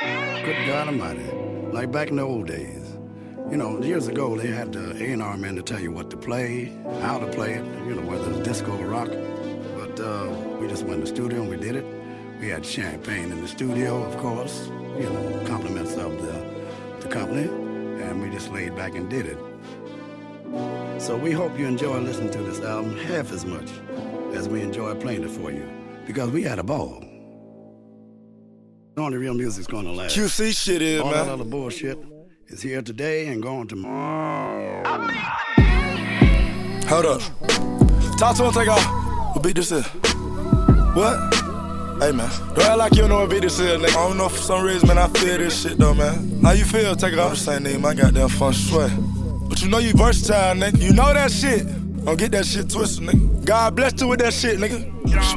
Good God Almighty, like back in the old days. You know, years ago they had the A&R man to tell you what to play, how to play it, you know, whether it's disco or rock. But uh, we just went in the studio and we did it. We had champagne in the studio, of course, you know, compliments of the, the company, and we just laid back and did it. So we hope you enjoy listening to this album half as much as we enjoy playing it for you, because we had a ball. Only real music's gonna last. QC shit is, All man. that other bullshit is here today and gone tomorrow. Hold up. Talk to him, take off. What beat this is? What? Hey, man. Don't act like you know what beat this is, nigga. I don't know for some reason, man. I feel this shit, though, man. How you feel? Take it off. I'm the same nigga, my goddamn fun sweat. But you know you versatile, nigga. You know that shit. Don't get that shit twisted, nigga. God bless you with that shit, nigga.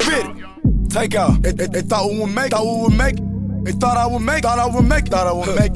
Spit it. Take out. They, they, they thought we would make, thought we would make. They thought I would make, thought I would make, thought I would make.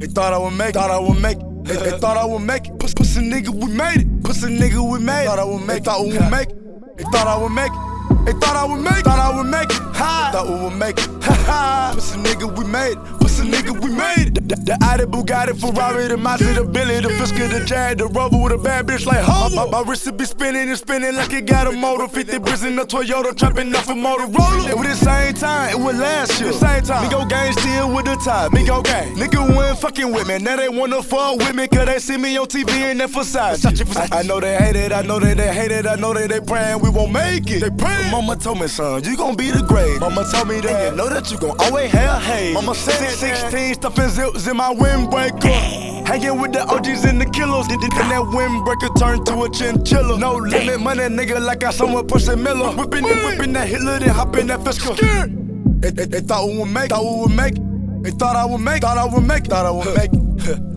They thought I would make, thought I would make. They, they thought I would make it. Pussy, pussy nigga, we made it. Pussy nigga, we made it. Thought I would make, thought we would make. They thought I would make it. They thought I would make, thought I would make it. Thought we would make it. Ha ha! Pussy nigga, we made it. Pussy nigga, we made it. The, the Audi, Bugatti, Ferrari, the Mazda, the Billy, the Fisker, the Jag, the Rover with a bad bitch like ho. My, my, my wrist be spinning and spinning like it got a motor. 50 bricks in the Toyota, trapping off a Motorola. It was the same time, it was last year. The same time. Migo gang still with the. Migo gang. Nigga went fucking with me. Now they wanna fuck with me, cause they see me on TV and they for size. I, I know they hate it, I know that they hate it, I know that they praying we won't make it. They praying. Mama told me, son, you gon' be the great. Mama told me that. And you know that you gon' always have hate. Mama said 16 stuffing zips in my windbreaker. Hanging with the OGs and the killers. Then that windbreaker turned to a chinchilla. No limit money, nigga, like I someone pushing Miller. Whipping, whipping that Hitler, then hop in that Fisker. They, they, they thought we would make, thought we would make. They thought I would make, thought I would make, thought I would make.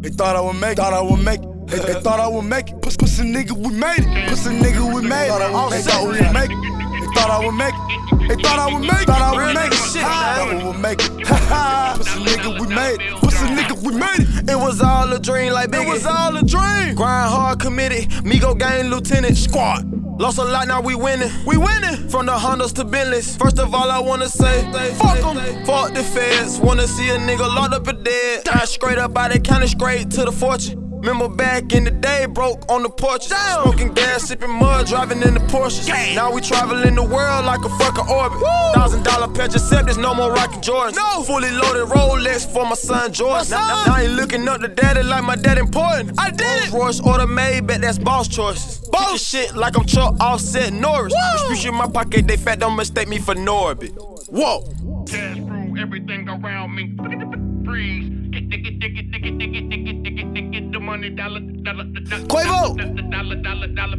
They thought I would make, thought I would make. They, they thought I would make it. Pussy, nigga, we made it. Pussy nigga, we made it. Thought I would make, thought we would make it. They thought I would make it. They thought I would make it. Thought I would make it. Thought we would make it. Ha ha. Pussy nigga, we made it. Pussy nigga, we made it. It was all a dream, like Biggie. It was all a dream. Grind hard, committed. Migo gang lieutenant squad. Lost a lot, now we winning. We winning. From the Hondas to Bentleys. First of all, I wanna say, fuck 'em. Fuck the feds. Wanna see a nigga locked up and dead. Die straight up out of county, straight to the fortune. Remember back in the day, broke on the porch. Smoking gas, sipping mud, driving in the Porsches. Now we traveling the world like a fucking orbit. Thousand dollar Percocet, no more rocking Jordans. No. Fully loaded Rolex for my son George. Now, now, now I ain't looking up to daddy like my dad important. I did it. Rolls Royce order made, bet that's boss choices. Boss shit like I'm Chuck Offset Norris. Distribution in my pocket, they fat, don't mistake me for Norbit. Whoa. Cash through everything around me. Freeze. Get, get, get, get, get, get, get, get, money, dollar Quavo.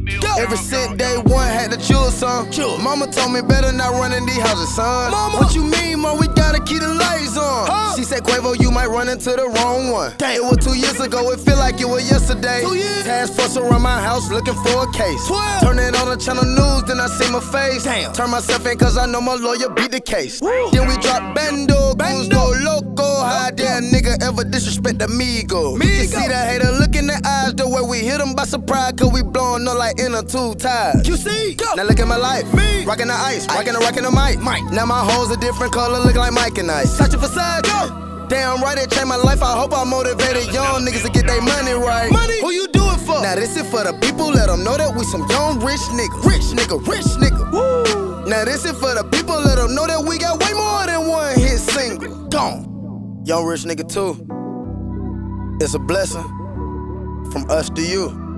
bill. Ever since day one, had to choose some. Mama told me better not run in these houses, son. Mama. What you mean, mom? We gotta keep the lights on. She said, Quavo, you might run into the wrong one. It was two years ago, it feel like it was yesterday. Two years. Task force around my house looking for a case. Twelve. Turn it on the channel news, then I see my face. Damn. Turn myself in, cause I know my lawyer beat the case. Then we drop Bando, Bando, Loco. How dare nigga ever disrespect the Migo? You see that hater look in the eyes, the way we hit him by surprise, cause we blowing up like inner two ties. You see? Now look at my life. Me. Rocking the ice, rocking the rocking the mic. Mike. Now my hoes a different color, look like Mike and Ice. Searching for sides. Damn right, it changed my life. I hope I motivated young niggas to get their money right. Money? Who you do it for? Now this is for the people, let them know that we some young rich niggas. Rich nigga, rich nigga. Woo. Now this is for the people, let them know that we got way more than one hit single. Gone. Young rich nigga too. It's a blessing from us to you.